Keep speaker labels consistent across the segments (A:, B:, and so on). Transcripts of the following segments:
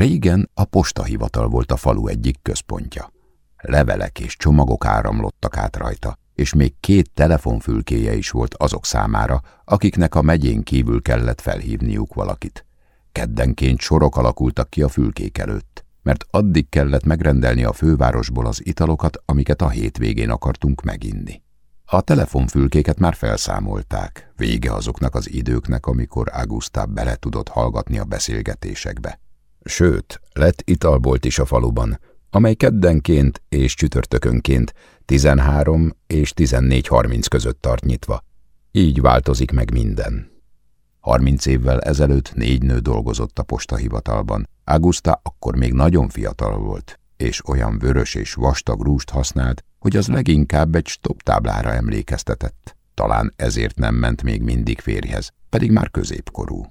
A: Régen a postahivatal volt a falu egyik központja. Levelek és csomagok áramlottak át rajta, és még két telefonfülkéje is volt azok számára, akiknek a megyén kívül kellett felhívniuk valakit. Keddenként sorok alakultak ki a fülkék előtt, mert addig kellett megrendelni a fővárosból az italokat, amiket a hétvégén akartunk meginni. A telefonfülkéket már felszámolták, vége azoknak az időknek, amikor Augusta bele tudott hallgatni a beszélgetésekbe. Sőt, lett italbolt is a faluban, amely keddenként és csütörtökönként 13 és 14.30 között tart nyitva. Így változik meg minden. Harminc évvel ezelőtt négy nő dolgozott a postahivatalban. Augusta akkor még nagyon fiatal volt, és olyan vörös és vastag rúst használt, hogy az leginkább egy stop táblára emlékeztetett. Talán ezért nem ment még mindig férjhez, pedig már középkorú.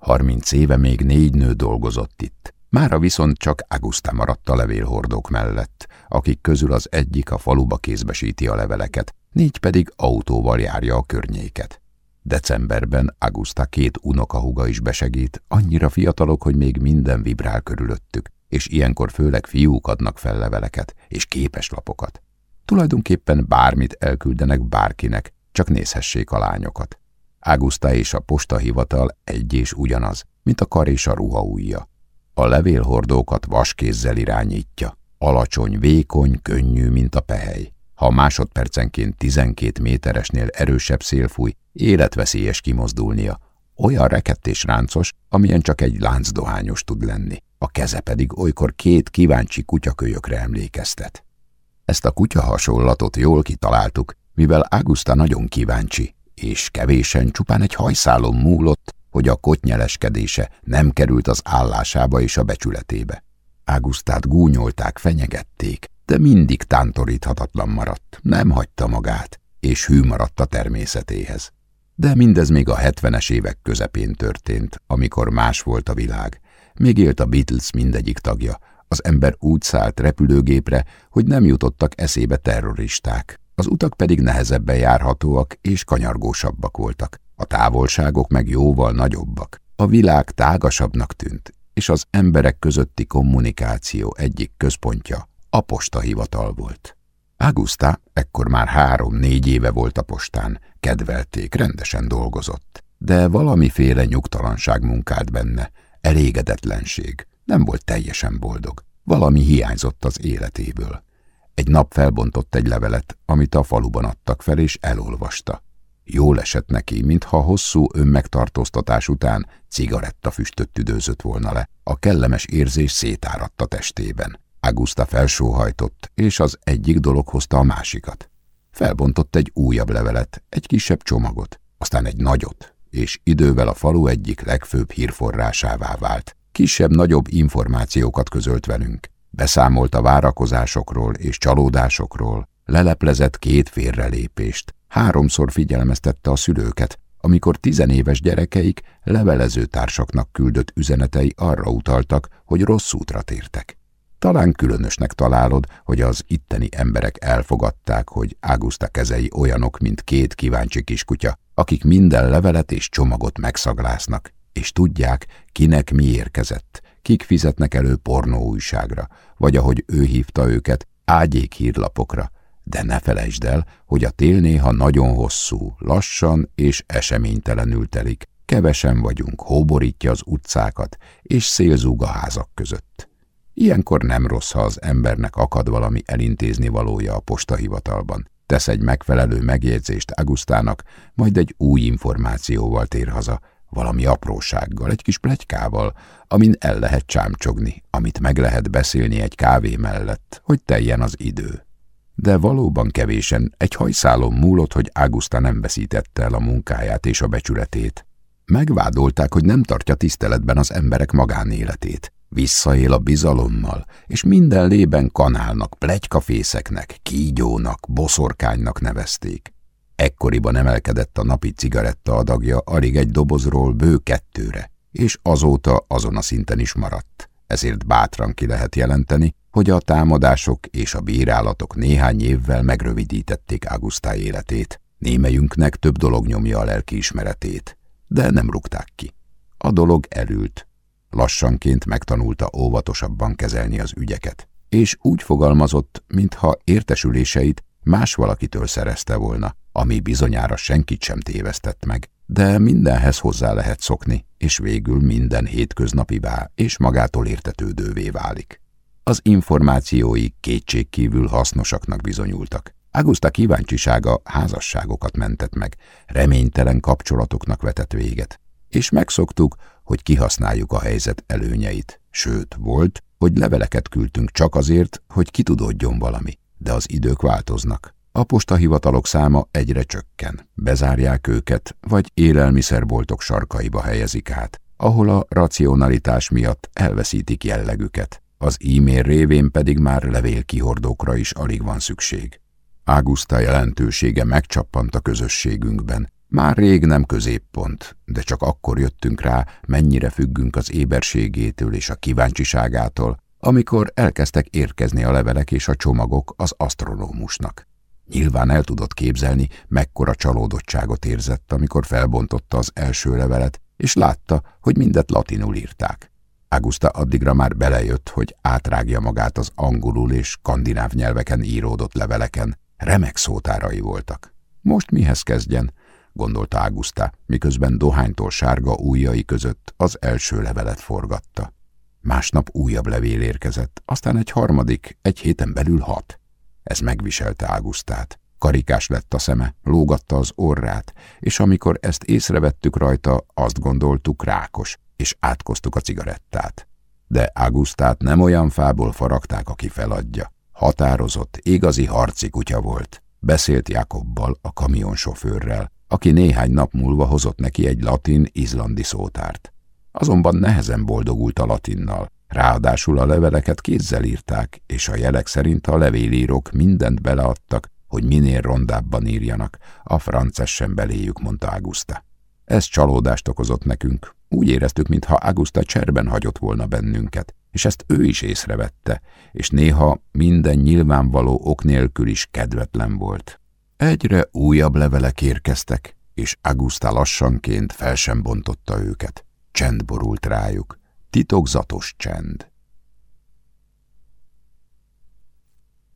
A: Harminc éve még négy nő dolgozott itt. Mára viszont csak Augusta maradt a levélhordók mellett, akik közül az egyik a faluba kézbesíti a leveleket, négy pedig autóval járja a környéket. Decemberben Augusta két unokahuga is besegít, annyira fiatalok, hogy még minden vibrál körülöttük, és ilyenkor főleg fiúk adnak fel leveleket és képeslapokat. Tulajdonképpen bármit elküldenek bárkinek, csak nézhessék a lányokat. Águszta és a postahivatal egy és ugyanaz, mint a kar és a ruha ujja. A levélhordókat vaskézzel irányítja. Alacsony, vékony, könnyű, mint a pehely. Ha másodpercenként 12 méteresnél erősebb szél fúj, életveszélyes kimozdulnia. Olyan rekett és ráncos, amilyen csak egy láncdohányos tud lenni. A keze pedig olykor két kíváncsi kutyakölyökre emlékeztet. Ezt a kutya hasonlatot jól kitaláltuk, mivel Águszta nagyon kíváncsi, és kevésen csupán egy hajszálon múlott, hogy a kotnyeleskedése nem került az állásába és a becsületébe. Águsztát gúnyolták, fenyegették, de mindig tántoríthatatlan maradt, nem hagyta magát, és hű maradt a természetéhez. De mindez még a hetvenes évek közepén történt, amikor más volt a világ. Még élt a Beatles mindegyik tagja, az ember úgy szállt repülőgépre, hogy nem jutottak eszébe terroristák. Az utak pedig nehezebben járhatóak és kanyargósabbak voltak. A távolságok meg jóval nagyobbak. A világ tágasabbnak tűnt, és az emberek közötti kommunikáció egyik központja a postahivatal volt. Augusta ekkor már három-négy éve volt a postán, kedvelték, rendesen dolgozott. De valamiféle nyugtalanság munkált benne, elégedetlenség, nem volt teljesen boldog. Valami hiányzott az életéből. Egy nap felbontott egy levelet, amit a faluban adtak fel, és elolvasta. Jól esett neki, mintha hosszú önmegtartóztatás után cigarettafüstöt tüdőzött volna le. A kellemes érzés szétáradt a testében. Augusta felsóhajtott, és az egyik dolog hozta a másikat. Felbontott egy újabb levelet, egy kisebb csomagot, aztán egy nagyot, és idővel a falu egyik legfőbb hírforrásává vált. Kisebb-nagyobb információkat közölt velünk. Beszámolt a várakozásokról és csalódásokról, leleplezett két félrelépést, háromszor figyelmeztette a szülőket, amikor tizenéves gyerekeik levelező társaknak küldött üzenetei arra utaltak, hogy rossz útra tértek. Talán különösnek találod, hogy az itteni emberek elfogadták, hogy Águszta kezei olyanok, mint két kíváncsi kiskutya, akik minden levelet és csomagot megszagláznak, és tudják, kinek mi érkezett, kik fizetnek elő pornóújságra, vagy ahogy ő hívta őket, ágyék hírlapokra, de ne felejtsd el, hogy a tél néha nagyon hosszú, lassan és eseménytelenül telik, kevesen vagyunk, hóborítja az utcákat, és szélzúg a házak között. Ilyenkor nem rossz, ha az embernek akad valami elintézni valója a postahivatalban. Tesz egy megfelelő megjegyzést Agustának, majd egy új információval tér haza, valami aprósággal, egy kis plegykával, amin el lehet csámcsogni, amit meg lehet beszélni egy kávé mellett, hogy teljen az idő. De valóban kevésen egy hajszálon múlott, hogy Águszta nem veszítette el a munkáját és a becsületét. Megvádolták, hogy nem tartja tiszteletben az emberek magánéletét. Visszaél a bizalommal, és minden lében kanálnak, plegykafészeknek, kígyónak, boszorkánynak nevezték. Ekkoriban emelkedett a napi cigaretta adagja alig egy dobozról bő kettőre, és azóta azon a szinten is maradt. Ezért bátran ki lehet jelenteni, hogy a támadások és a bírálatok néhány évvel megrövidítették Augusta életét. Némelyünknek több dolog nyomja a lelkiismeretét, de nem rúgták ki. A dolog elült. lassanként megtanulta óvatosabban kezelni az ügyeket, és úgy fogalmazott, mintha értesüléseit más valakitől szerezte volna, ami bizonyára senkit sem tévesztett meg, de mindenhez hozzá lehet szokni, és végül minden hétköznapivá és magától értetődővé válik. Az információi kétségkívül hasznosaknak bizonyultak. Augusta kíváncsisága házasságokat mentett meg, reménytelen kapcsolatoknak vetett véget, és megszoktuk, hogy kihasználjuk a helyzet előnyeit. Sőt, volt, hogy leveleket küldtünk csak azért, hogy kitudódjon valami, de az idők változnak. A postahivatalok száma egyre csökken, bezárják őket, vagy élelmiszerboltok sarkaiba helyezik át, ahol a racionalitás miatt elveszítik jellegüket. Az e-mail révén pedig már levélkihordókra is alig van szükség. Águszta jelentősége megcsappant a közösségünkben. Már rég nem középpont, de csak akkor jöttünk rá, mennyire függünk az éberségétől és a kíváncsiságától, amikor elkezdtek érkezni a levelek és a csomagok az asztronómusnak. Nyilván el tudott képzelni, mekkora csalódottságot érzett, amikor felbontotta az első levelet, és látta, hogy mindet latinul írták. Augusta addigra már belejött, hogy átrágja magát az angolul és skandináv nyelveken íródott leveleken. Remek szótárai voltak. Most mihez kezdjen? gondolta Augusta, miközben dohánytól sárga ujjai között az első levelet forgatta. Másnap újabb levél érkezett, aztán egy harmadik, egy héten belül hat. Ez megviselte Águsztát. Karikás lett a szeme, lógatta az orrát, és amikor ezt észrevettük rajta, azt gondoltuk rákos, és átkoztuk a cigarettát. De Águsztát nem olyan fából faragták, aki feladja. Határozott, igazi harci kutya volt. Beszélt Jakobbal, a kamionsofőrrel, aki néhány nap múlva hozott neki egy latin-izlandi szótárt. Azonban nehezen boldogult a latinnal, Ráadásul a leveleket kézzel írták, és a jelek szerint a levélírók mindent beleadtak, hogy minél rondábban írjanak, a frances sem beléjük, mondta Augusta. Ez csalódást okozott nekünk. Úgy éreztük, mintha Augusta cserben hagyott volna bennünket, és ezt ő is észrevette, és néha minden nyilvánvaló ok nélkül is kedvetlen volt. Egyre újabb levelek érkeztek, és Augusta lassanként fel sem bontotta őket. Csend borult rájuk titokzatos csend.